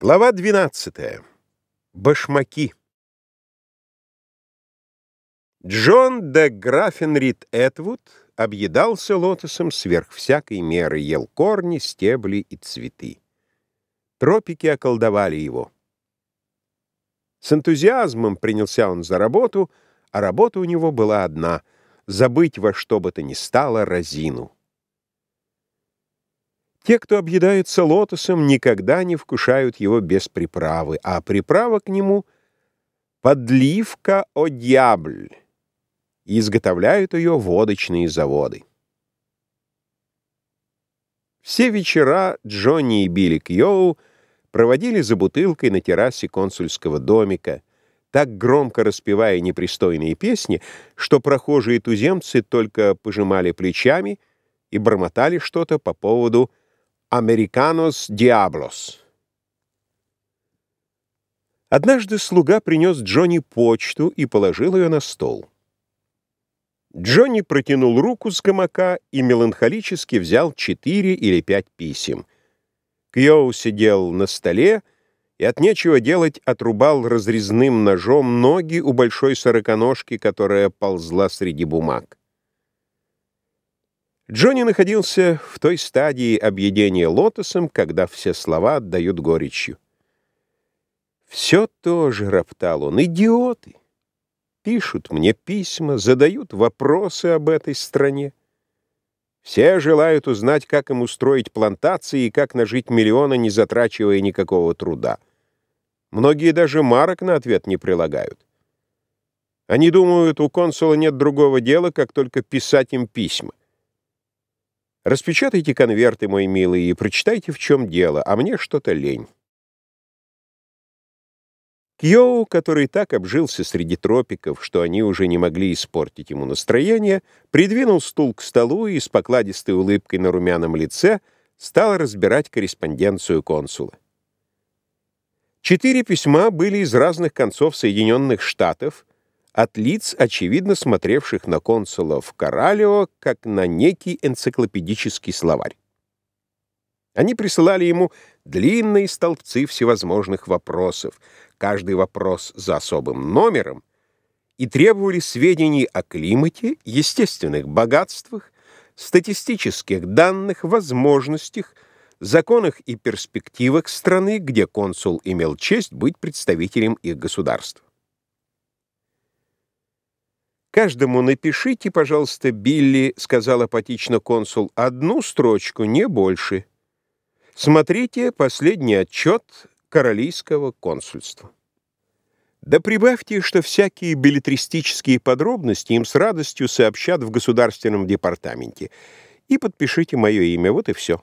Глава 12. Башмаки. Джон де Графенрид Этвуд объедался лотосом сверх всякой меры, ел корни, стебли и цветы. Тропики околдовали его. С энтузиазмом принялся он за работу, а работа у него была одна — забыть во что бы то ни стало разину. Те, кто объедается лотосом, никогда не вкушают его без приправы, а приправа к нему — подливка о дьябль, и изготовляют ее водочные заводы. Все вечера Джонни и Билли Кьоу проводили за бутылкой на террасе консульского домика, так громко распевая непристойные песни, что прохожие туземцы только пожимали плечами и бормотали что-то по поводу «Американос Диаблос». Однажды слуга принес Джонни почту и положил ее на стол. Джонни протянул руку с гамака и меланхолически взял четыре или пять писем. Кьоу сидел на столе и от нечего делать отрубал разрезным ножом ноги у большой сороконожки, которая ползла среди бумаг. Джонни находился в той стадии объедения лотосом, когда все слова отдают горечью. «Все тоже», — роптал он, — «идиоты! Пишут мне письма, задают вопросы об этой стране. Все желают узнать, как им устроить плантации и как нажить миллионы, не затрачивая никакого труда. Многие даже марок на ответ не прилагают. Они думают, у консула нет другого дела, как только писать им письма. Распечатайте конверты, мой милый, и прочитайте, в чем дело, а мне что-то лень. Кьоу, который так обжился среди тропиков, что они уже не могли испортить ему настроение, придвинул стул к столу и с покладистой улыбкой на румяном лице стал разбирать корреспонденцию консула. Четыре письма были из разных концов Соединенных Штатов, от лиц, очевидно смотревших на консула в как на некий энциклопедический словарь. Они присылали ему длинные столбцы всевозможных вопросов, каждый вопрос за особым номером, и требовали сведений о климате, естественных богатствах, статистических данных, возможностях, законах и перспективах страны, где консул имел честь быть представителем их государства. «Каждому напишите, пожалуйста, Билли», — сказал апатично консул, — «одну строчку, не больше. Смотрите последний отчет Королийского консульства». Да прибавьте, что всякие билетристические подробности им с радостью сообщат в Государственном департаменте. И подпишите мое имя, вот и все.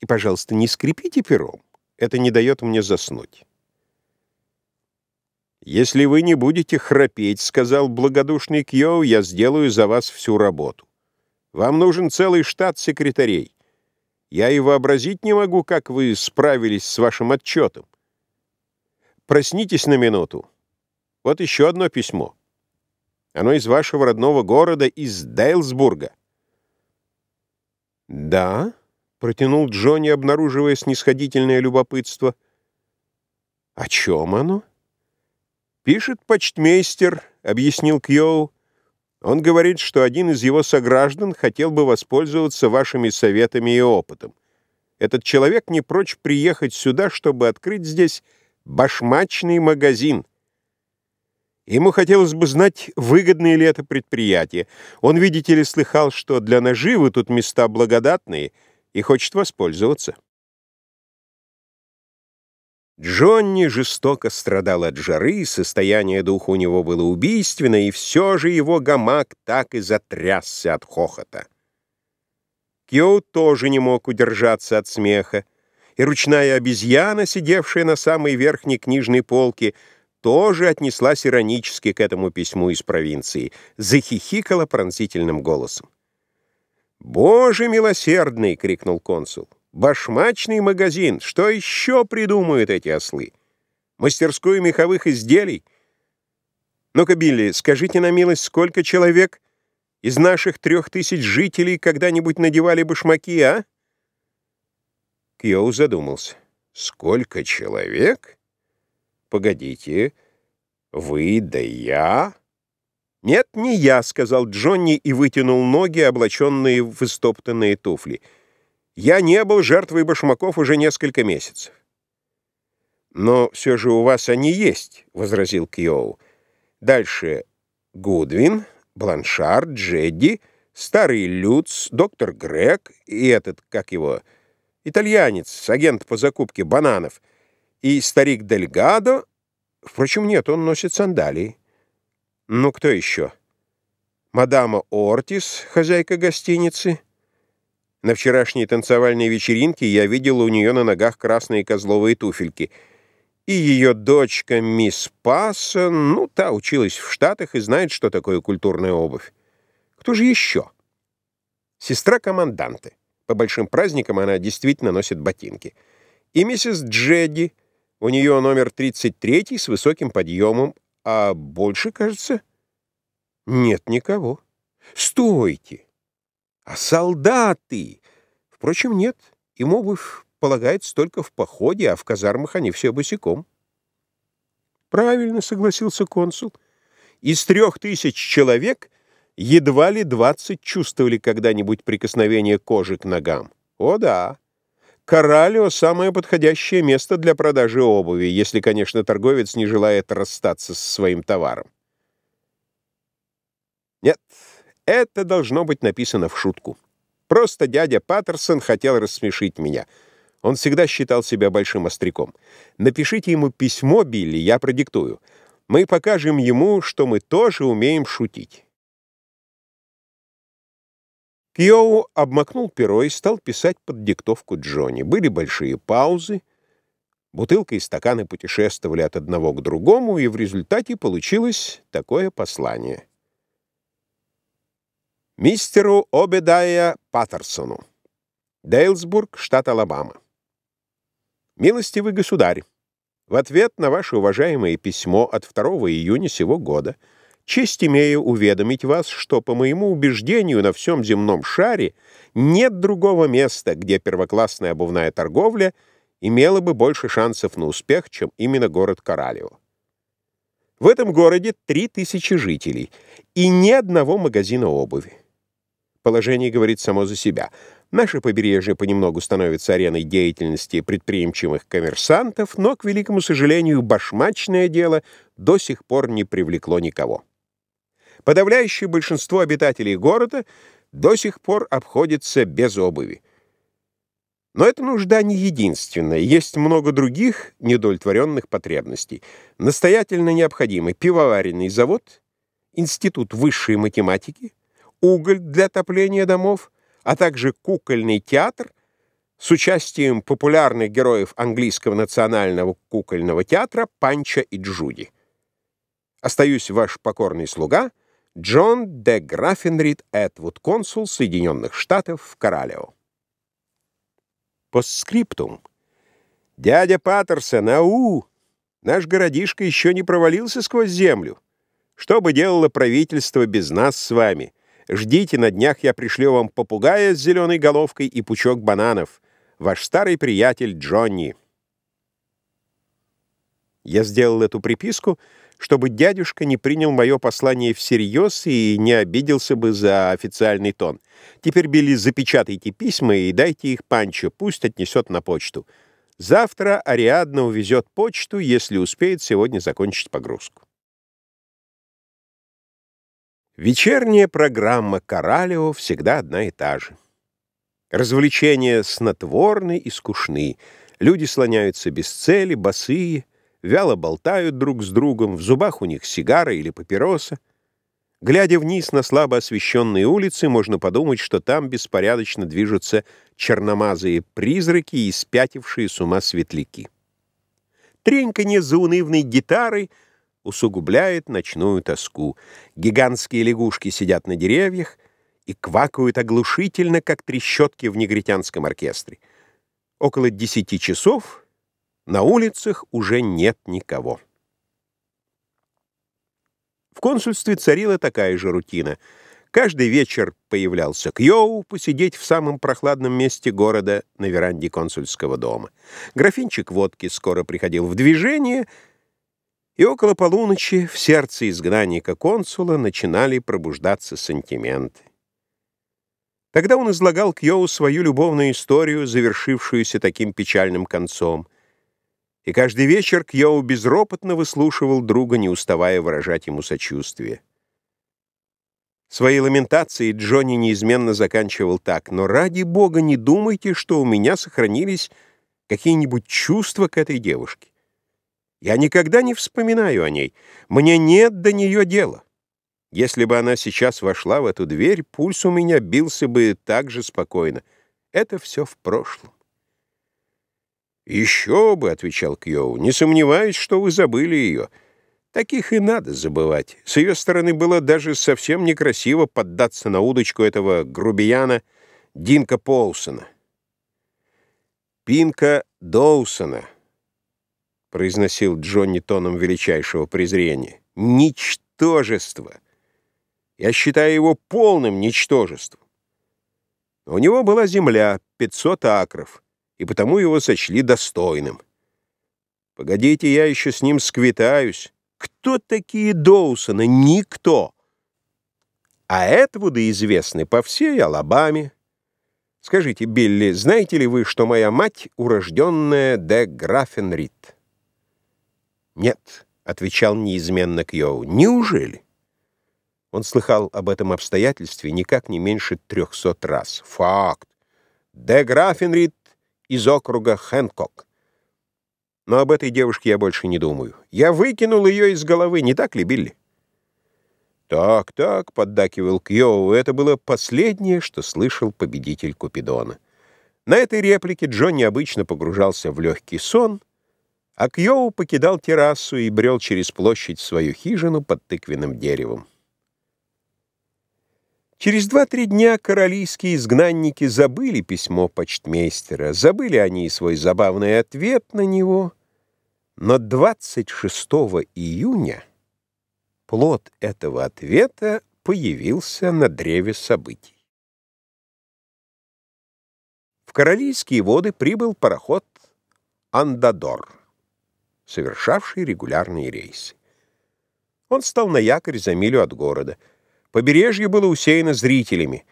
И, пожалуйста, не скрипите пером. Это не дает мне заснуть. «Если вы не будете храпеть, — сказал благодушный Кьоу, — я сделаю за вас всю работу. Вам нужен целый штат секретарей. Я и вообразить не могу, как вы справились с вашим отчетом. Проснитесь на минуту. Вот еще одно письмо. Оно из вашего родного города, из Дейлсбурга». «Да?» — протянул Джонни, обнаруживая снисходительное любопытство. «О чем оно?» «Пишет почтмейстер», — объяснил Кьоу. «Он говорит, что один из его сограждан хотел бы воспользоваться вашими советами и опытом. Этот человек не прочь приехать сюда, чтобы открыть здесь башмачный магазин. Ему хотелось бы знать, выгодное ли это предприятие. Он, видите ли, слыхал, что для наживы тут места благодатные и хочет воспользоваться». Джонни жестоко страдал от жары, состояние духа у него было убийственное, и все же его гамак так и затрясся от хохота. Кьоу тоже не мог удержаться от смеха, и ручная обезьяна, сидевшая на самой верхней книжной полке, тоже отнеслась иронически к этому письму из провинции, захихикала пронзительным голосом. «Боже милосердный!» — крикнул консул. Башмачный магазин. Что еще придумают эти ослы? Мастерскую меховых изделий? Ну-ка, Билли, скажите на милость, сколько человек из наших трех тысяч жителей когда-нибудь надевали башмаки, а? Кьоу задумался. Сколько человек? Погодите, вы да я? Нет, не я, сказал Джонни и вытянул ноги, облаченные в истоптанные туфли. Я не был жертвой башмаков уже несколько месяцев. «Но все же у вас они есть», — возразил Кьоу. «Дальше Гудвин, Бланшар, Джедди, старый Люц, доктор Грег и этот, как его, итальянец, агент по закупке бананов, и старик Дельгадо. Впрочем, нет, он носит сандалии. Ну, кто еще? Мадама Ортис, хозяйка гостиницы». На вчерашней танцевальной вечеринке я видел у нее на ногах красные козловые туфельки — и ее дочка мисс Пассон, ну, та училась в Штатах и знает, что такое культурная обувь. Кто же еще? Сестра команданты. По большим праздникам она действительно носит ботинки. И миссис Джедди, у нее номер 33 с высоким подъемом, а больше, кажется, нет никого. Стойте! А солдаты? Впрочем, нет, им обувь полагается только в походе, а в казармах они все босиком. Правильно, согласился консул. Из трех тысяч человек едва ли двадцать чувствовали когда-нибудь прикосновение кожи к ногам. О да, Коралио — самое подходящее место для продажи обуви, если, конечно, торговец не желает расстаться со своим товаром. Нет, это должно быть написано в шутку. Просто дядя Паттерсон хотел рассмешить меня — он всегда считал себя большим остряком. Напишите ему письмо, Билли, я продиктую. Мы покажем ему, что мы тоже умеем шутить. Кьоу обмакнул перо и стал писать под диктовку Джонни. Были большие паузы. Бутылка и стаканы путешествовали от одного к другому, и в результате получилось такое послание. Мистеру Обедая Паттерсону. Дейлсбург, штат Алабама. «Милостивый государь, в ответ на ваше уважаемое письмо от 2 июня сего года честь имею уведомить вас, что, по моему убеждению, на всем земном шаре нет другого места, где первоклассная обувная торговля имела бы больше шансов на успех, чем именно город Коралево. В этом городе 3000 жителей и ни одного магазина обуви. Положение говорит само за себя — Наше побережье понемногу становится ареной деятельности предприимчивых коммерсантов, но, к великому сожалению, башмачное дело до сих пор не привлекло никого. Подавляющее большинство обитателей города до сих пор обходится без обуви. Но эта нужда не единственная. Есть много других недовлетворенных потребностей. Настоятельно необходимы пивоваренный завод, институт высшей математики, уголь для отопления домов, а также кукольный театр с участием популярных героев английского национального кукольного театра Панча и Джуди. Остаюсь ваш покорный слуга Джон де Граффенрид Этвуд, консул Соединенных Штатов в Коралео. Постскриптум. Дядя Паттерсон, ау! Наш городишко еще не провалился сквозь землю. Что бы делало правительство без нас с вами? Ждите, на днях я пришлю вам попугая с зеленой головкой и пучок бананов. Ваш старый приятель Джонни. Я сделал эту приписку, чтобы дядюшка не принял мое послание всерьез и не обиделся бы за официальный тон. Теперь, Билли, запечатайте письма и дайте их Панчо, пусть отнесет на почту. Завтра Ариадна увезет почту, если успеет сегодня закончить погрузку. Вечерняя программа Коралео всегда одна и та же. Развлечения снотворны и скучны. Люди слоняются без цели, босые, вяло болтают друг с другом, в зубах у них сигара или папироса. Глядя вниз на слабо освещенные улицы, можно подумать, что там беспорядочно движутся черномазые призраки и спятившие с ума светляки. Треньканье заунывной гитары — усугубляет ночную тоску. Гигантские лягушки сидят на деревьях и квакают оглушительно, как трещотки в негритянском оркестре. Около десяти часов на улицах уже нет никого. В консульстве царила такая же рутина. Каждый вечер появлялся Кьоу посидеть в самом прохладном месте города на веранде консульского дома. Графинчик водки скоро приходил в движение, и около полуночи в сердце изгнанника консула начинали пробуждаться сантименты. Тогда он излагал Кьоу свою любовную историю, завершившуюся таким печальным концом. И каждый вечер Кьоу безропотно выслушивал друга, не уставая выражать ему сочувствие. Свои ламентации Джонни неизменно заканчивал так. «Но ради бога не думайте, что у меня сохранились какие-нибудь чувства к этой девушке. Я никогда не вспоминаю о ней. Мне нет до нее дела. Если бы она сейчас вошла в эту дверь, пульс у меня бился бы так же спокойно. Это все в прошлом. «Еще бы», — отвечал Кьоу, — «не сомневаюсь, что вы забыли ее. Таких и надо забывать. С ее стороны было даже совсем некрасиво поддаться на удочку этого грубияна Динка Полсона». «Пинка Доусона», — произносил Джонни тоном величайшего презрения. «Ничтожество!» Я считаю его полным ничтожеством. У него была земля, 500 акров, и потому его сочли достойным. Погодите, я еще с ним сквитаюсь. Кто такие Доусоны? Никто. А Этвуды известны по всей Алабаме. Скажите, Билли, знаете ли вы, что моя мать урожденная де Графенрид? Нет, — отвечал неизменно Кьоу. Неужели? Он слыхал об этом обстоятельстве никак не меньше трехсот раз. Факт. Де Графенрид из округа Хэнкок. Но об этой девушке я больше не думаю. Я выкинул ее из головы, не так ли, Билли? «Так, так», — поддакивал Кьоу, — это было последнее, что слышал победитель Купидона. На этой реплике Джонни обычно погружался в легкий сон, а Кьоу покидал террасу и брел через площадь свою хижину под тыквенным деревом. Через два-три дня королийские изгнанники забыли письмо почтмейстера, забыли они и свой забавный ответ на него, но 26 июня плод этого ответа появился на древе событий. В королийские воды прибыл пароход «Андадор», совершавший регулярные рейсы. Он стал на якорь за милю от города — Побережье было усеяно зрителями.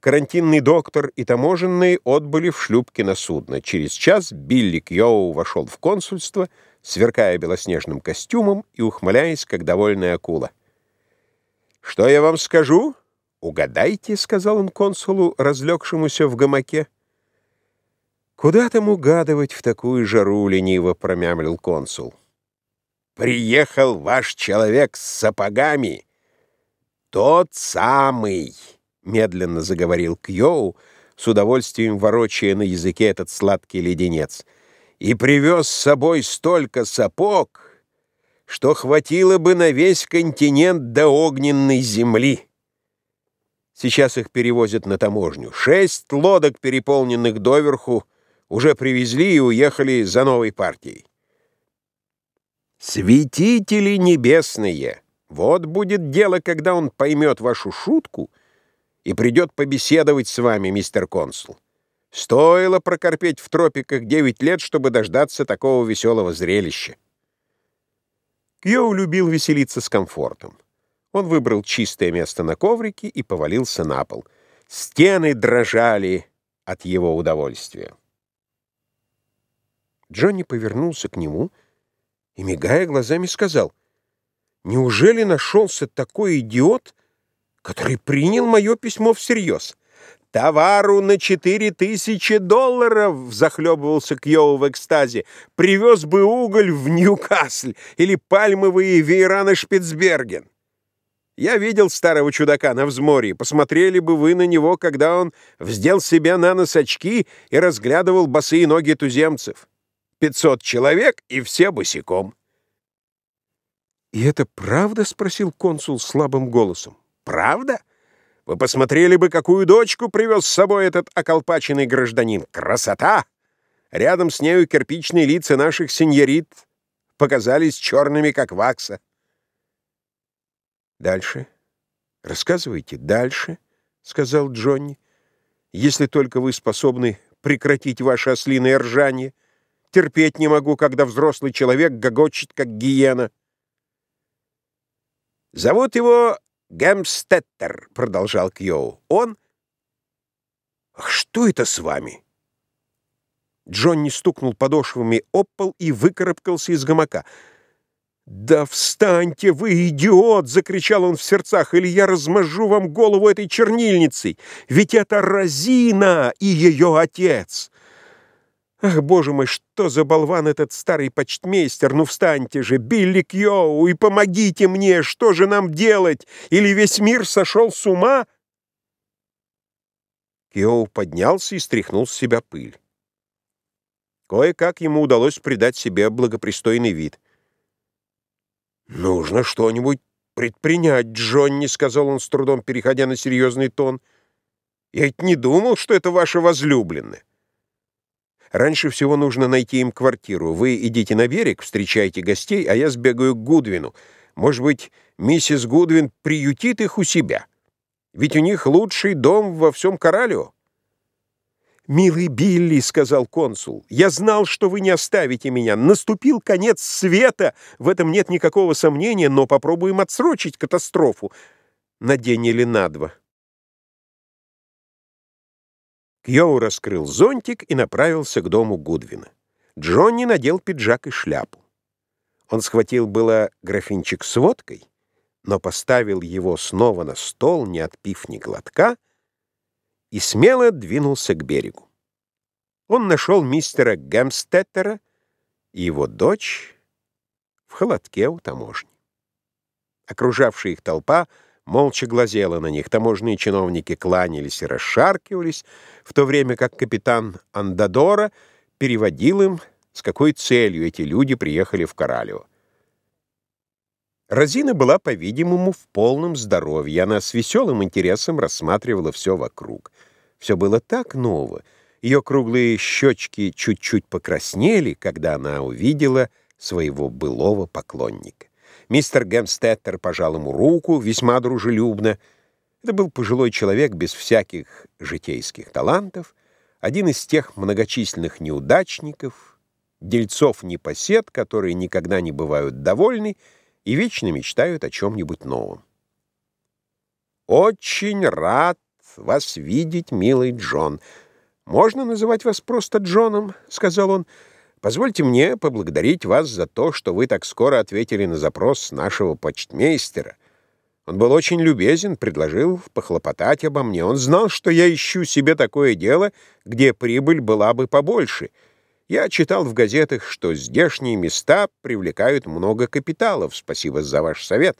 Карантинный доктор и таможенные отбыли в шлюпке на судно. Через час Билли Кьоу вошел в консульство, сверкая белоснежным костюмом и ухмыляясь, как довольная акула. «Что я вам скажу?» «Угадайте», — сказал он консулу, разлегшемуся в гамаке. «Куда там угадывать в такую жару?» — лениво промямлил консул. «Приехал ваш человек с сапогами!» «Тот самый!» — медленно заговорил Кьоу, с удовольствием ворочая на языке этот сладкий леденец. «И привез с собой столько сапог, что хватило бы на весь континент до огненной земли. Сейчас их перевозят на таможню. Шесть лодок, переполненных доверху, уже привезли и уехали за новой партией. «Святители небесные!» Вот будет дело, когда он поймет вашу шутку и придет побеседовать с вами, мистер консул. Стоило прокорпеть в тропиках девять лет, чтобы дождаться такого веселого зрелища. Кьоу любил веселиться с комфортом. Он выбрал чистое место на коврике и повалился на пол. Стены дрожали от его удовольствия. Джонни повернулся к нему и, мигая глазами, сказал — Неужели нашелся такой идиот, который принял мое письмо всерьез? «Товару на четыре тысячи долларов!» — захлебывался Кьоу в экстазе. «Привез бы уголь в Ньюкасль или пальмовые веера на Шпицберген!» Я видел старого чудака на взморье. Посмотрели бы вы на него, когда он вздел себе на нос очки и разглядывал босые ноги туземцев. Пятьсот человек и все босиком. «И это правда?» — спросил консул слабым голосом. «Правда? Вы посмотрели бы, какую дочку привез с собой этот околпаченный гражданин. Красота! Рядом с нею кирпичные лица наших сеньорит показались черными, как вакса». Дальше. «Рассказывайте дальше», — сказал Джонни, «если только вы способны прекратить ваше ослиное ржание. Терпеть не могу, когда взрослый человек гогочет, как гиена». «Зовут его Гемстеттер», — продолжал Кьоу. «Он...» «Ах, что это с вами?» Джонни стукнул подошвами об пол и выкарабкался из гамака. «Да встаньте вы, идиот!» — закричал он в сердцах. «Или я размажу вам голову этой чернильницей! Ведь это Розина и ее отец!» «Ах, боже мой, что за болван этот старый почтмейстер! Ну встаньте же, Билли Кьоу, и помогите мне! Что же нам делать? Или весь мир сошел с ума?» Кьоу поднялся и стряхнул с себя пыль. Кое-как ему удалось придать себе благопристойный вид. «Нужно что-нибудь предпринять, Джонни», — сказал он с трудом, переходя на серьезный тон. «Я ведь не думал, что это ваша возлюбленная. Раньше всего нужно найти им квартиру. Вы идите на берег, встречайте гостей, а я сбегаю к Гудвину. Может быть, миссис Гудвин приютит их у себя. Ведь у них лучший дом во всем Коралио». «Милый Билли», — сказал консул, — «я знал, что вы не оставите меня. Наступил конец света, в этом нет никакого сомнения, но попробуем отсрочить катастрофу на день или на два». Кьоу раскрыл зонтик и направился к дому Гудвина. Джонни надел пиджак и шляпу. Он схватил было графинчик с водкой, но поставил его снова на стол, не отпив ни глотка, и смело двинулся к берегу. Он нашел мистера Гемстеттера и его дочь в холодке у таможни. Окружавшая их толпа молча глазела на них. Таможенные чиновники кланялись и расшаркивались, в то время как капитан Андадора переводил им, с какой целью эти люди приехали в Коралево. Розина была, по-видимому, в полном здоровье. Она с веселым интересом рассматривала все вокруг. Все было так ново. Ее круглые щечки чуть-чуть покраснели, когда она увидела своего былого поклонника. Мистер Гемстеттер пожал ему руку весьма дружелюбно. Это был пожилой человек без всяких житейских талантов, один из тех многочисленных неудачников, дельцов-непосед, которые никогда не бывают довольны и вечно мечтают о чем-нибудь новом. «Очень рад вас видеть, милый Джон. Можно называть вас просто Джоном?» — сказал он. «Позвольте мне поблагодарить вас за то, что вы так скоро ответили на запрос нашего почтмейстера. Он был очень любезен, предложил похлопотать обо мне. Он знал, что я ищу себе такое дело, где прибыль была бы побольше». Я читал в газетах, что здешние места привлекают много капиталов. Спасибо за ваш совет.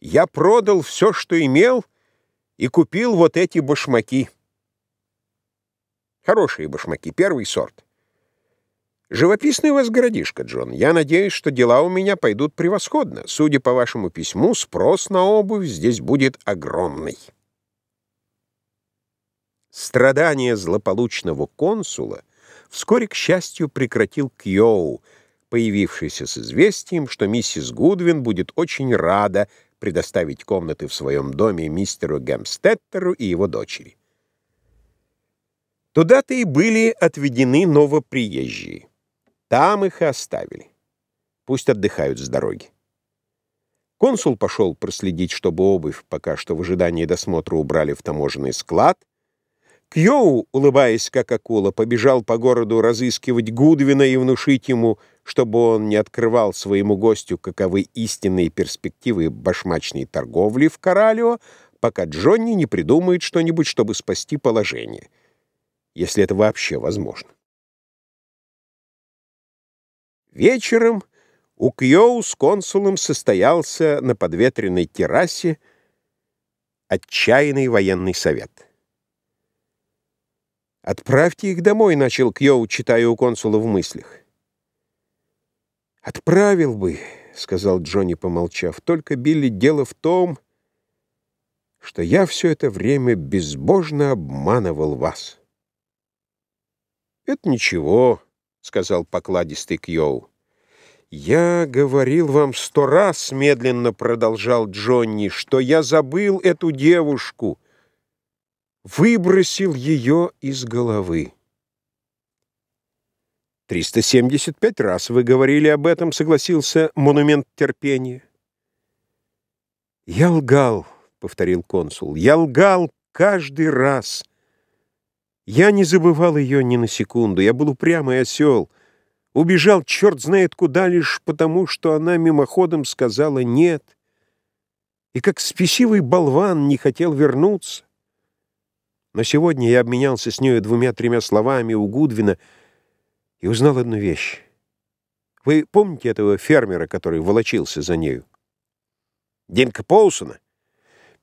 Я продал все, что имел, и купил вот эти башмаки. Хорошие башмаки, первый сорт. Живописный у вас городишко, Джон. Я надеюсь, что дела у меня пойдут превосходно. Судя по вашему письму, спрос на обувь здесь будет огромный. Страдания злополучного консула вскоре, к счастью, прекратил Кьоу, появившийся с известием, что миссис Гудвин будет очень рада предоставить комнаты в своем доме мистеру Гемстеттеру и его дочери. Туда-то и были отведены новоприезжие. Там их и оставили. Пусть отдыхают с дороги. Консул пошел проследить, чтобы обувь пока что в ожидании досмотра убрали в таможенный склад, Кьоу, улыбаясь как акула, побежал по городу разыскивать Гудвина и внушить ему, чтобы он не открывал своему гостю, каковы истинные перспективы башмачной торговли в Коралио, пока Джонни не придумает что-нибудь, чтобы спасти положение, если это вообще возможно. Вечером у Кьоу с консулом состоялся на подветренной террасе отчаянный военный совет. «Отправьте их домой», — начал Кьоу, читая у консула в мыслях. «Отправил бы», — сказал Джонни, помолчав, — «только, Билли, дело в том, что я все это время безбожно обманывал вас». «Это ничего», — сказал покладистый Кьоу. «Я говорил вам сто раз, — медленно продолжал Джонни, — что я забыл эту девушку, выбросил ее из головы». «Триста семьдесят пять раз вы говорили об этом, — согласился монумент терпения». «Я лгал», — повторил консул, — «я лгал каждый раз. Я не забывал ее ни на секунду, я был упрямый осел». Убежал черт знает куда лишь потому, что она мимоходом сказала «нет». И как спесивый болван не хотел вернуться. Но сегодня я обменялся с нею двумя-тремя словами у Гудвина и узнал одну вещь. Вы помните этого фермера, который волочился за нею? Динка Поусона?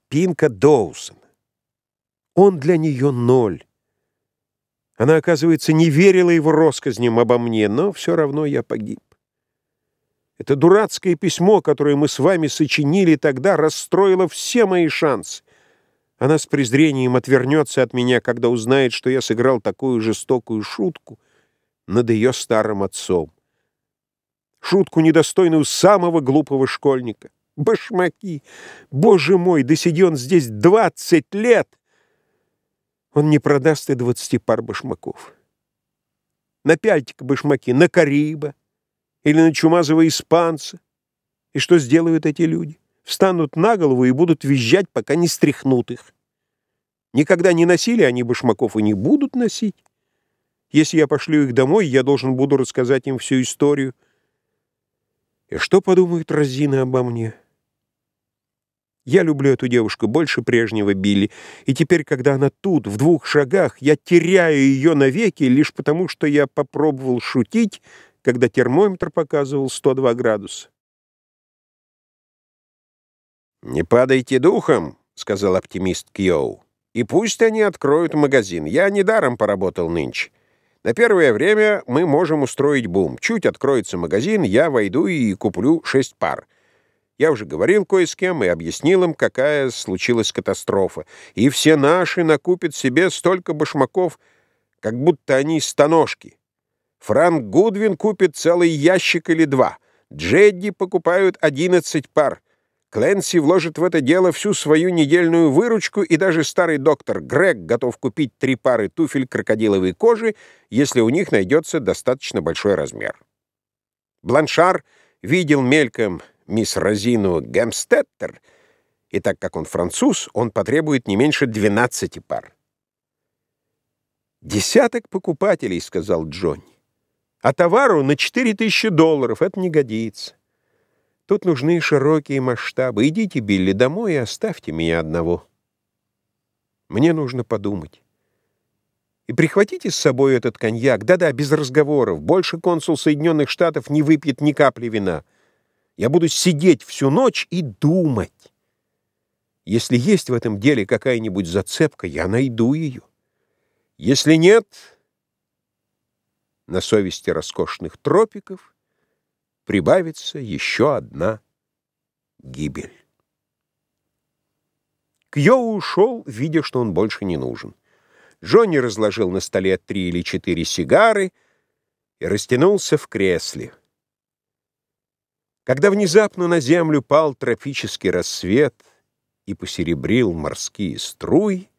Пинка Доусона. Он для нее ноль. Она, оказывается, не верила его россказням обо мне, но все равно я погиб. Это дурацкое письмо, которое мы с вами сочинили тогда, расстроило все мои шансы. Она с презрением отвернется от меня, когда узнает, что я сыграл такую жестокую шутку над ее старым отцом. Шутку, недостойную самого глупого школьника. Башмаки! Боже мой, да сиди он здесь двадцать лет! Он не продаст и двадцати пар башмаков. Напяльте-ка башмаки на Кариба или на чумазого испанца. И что сделают эти люди? Встанут на голову и будут визжать, пока не стряхнут их. Никогда не носили они башмаков и не будут носить. Если я пошлю их домой, я должен буду рассказать им всю историю. И что подумают Розины обо мне?» Я люблю эту девушку больше прежнего Билли, и теперь, когда она тут, в двух шагах, я теряю ее навеки лишь потому, что я попробовал шутить, когда термометр показывал 102 градуса. «Не падайте духом», — сказал оптимист Кьоу, — «и пусть они откроют магазин. Я недаром поработал нынче. На первое время мы можем устроить бум. Чуть откроется магазин, я войду и куплю шесть пар». Я уже говорил кое с кем и объяснил им, какая случилась катастрофа. И все наши накупят себе столько башмаков, как будто они станожки. Франк Гудвин купит целый ящик или два. Джедди покупают 11 пар. Кленси вложит в это дело всю свою недельную выручку, и даже старый доктор Грег готов купить три пары туфель крокодиловой кожи, если у них найдется достаточно большой размер. Бланшар видел мельком мисс Розину Гемстеттер, и так как он француз, он потребует не меньше 12 пар. «Десяток покупателей», — сказал Джонни. «А товару на 4000 долларов это не годится. Тут нужны широкие масштабы. Идите, Билли, домой и оставьте меня одного. Мне нужно подумать. И прихватите с собой этот коньяк. Да-да, без разговоров. Больше консул Соединенных Штатов не выпьет ни капли вина». Я буду сидеть всю ночь и думать. Если есть в этом деле какая-нибудь зацепка, я найду ее. Если нет, на совести роскошных тропиков прибавится еще одна гибель. Кьо ушел, видя, что он больше не нужен. Джонни разложил на столе три или четыре сигары и растянулся в кресле. Когда внезапно на землю пал тропический рассвет и посеребрил морские струи,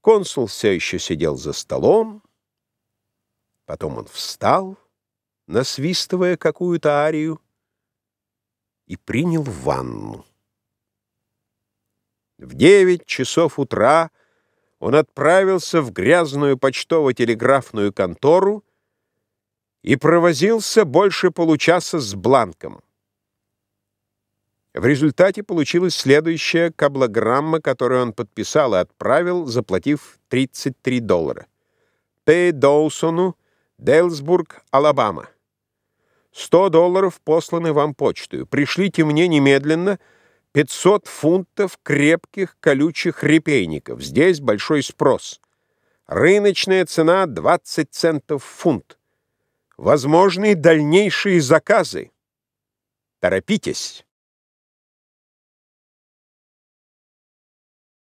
консул все еще сидел за столом, потом он встал, насвистывая какую-то арию, и принял ванну. В девять часов утра он отправился в грязную почтово-телеграфную контору и провозился больше получаса с бланком. В результате получилась следующая каблограмма, которую он подписал и отправил, заплатив 33 доллара. П. Доусону, Дейлсбург, Алабама. 100 долларов посланы вам почтою. Пришлите мне немедленно 500 фунтов крепких колючих репейников. Здесь большой спрос. Рыночная цена 20 центов фунт возможны дальнейшие заказы. Торопитесь.